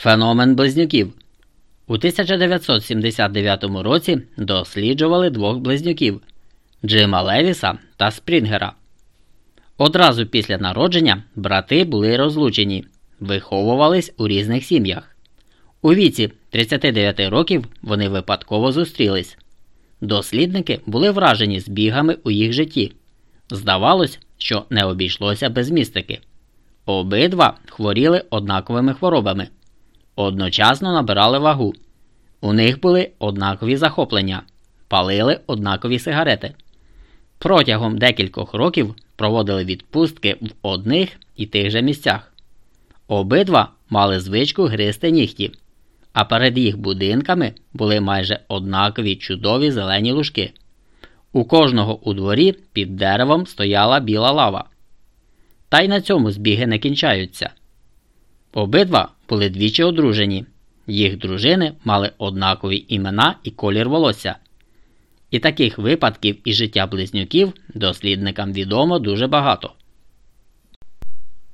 Феномен близнюків. У 1979 році досліджували двох близнюків Джима Левіса та Спрінгера. Одразу після народження брати були розлучені, виховувались у різних сім'ях. У віці 39 років вони випадково зустрілись. Дослідники були вражені збігами у їх житті. Здавалось, що не обійшлося без містики. Обидва хворіли однаковими хворобами, одночасно набирали вагу. У них були однакові захоплення, палили однакові сигарети. Протягом декількох років проводили відпустки в одних і тих же місцях. Обидва мали звичку гризти нігті, а перед їх будинками були майже однакові чудові зелені лужки. У кожного у дворі під деревом стояла біла лава. Та й на цьому збіги не кінчаються. Обидва були двічі одружені, їх дружини мали однакові імена і колір волосся. І таких випадків і життя близнюків дослідникам відомо дуже багато.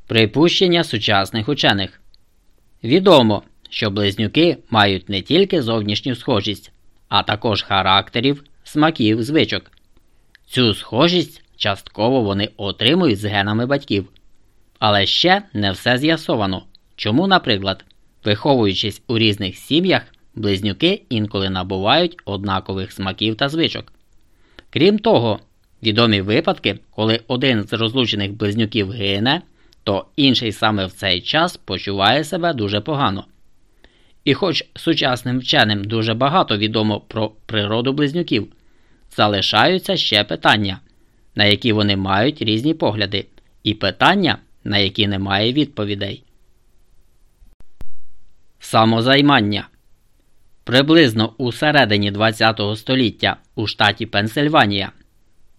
Припущення сучасних учених відомо, що близнюки мають не тільки зовнішню схожість, а також характерів, смаків, звичок. Цю схожість частково вони отримують з генами батьків. Але ще не все з'ясовано, чому, наприклад, виховуючись у різних сім'ях, близнюки інколи набувають однакових смаків та звичок. Крім того, відомі випадки, коли один з розлучених близнюків гине, то інший саме в цей час почуває себе дуже погано. І хоч сучасним вченим дуже багато відомо про природу близнюків, залишаються ще питання, на які вони мають різні погляди, і питання, на які немає відповідей. Самозаймання Приблизно у середині ХХ століття у штаті Пенсильванія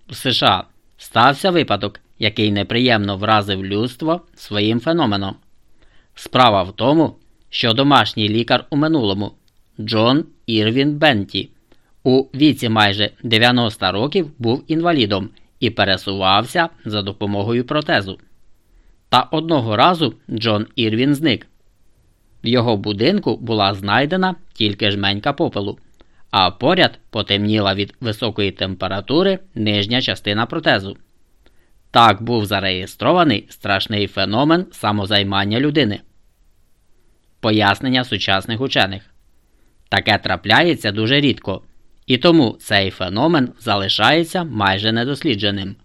в США стався випадок, який неприємно вразив людство своїм феноменом. Справа в тому, що домашній лікар у минулому Джон Ірвін Бенті у віці майже 90 років був інвалідом і пересувався за допомогою протезу. Та одного разу Джон Ірвін зник. В його будинку була знайдена тільки жменька попелу, а поряд потемніла від високої температури нижня частина протезу. Так був зареєстрований страшний феномен самозаймання людини. Пояснення сучасних учених таке трапляється дуже рідко, і тому цей феномен залишається майже недослідженим.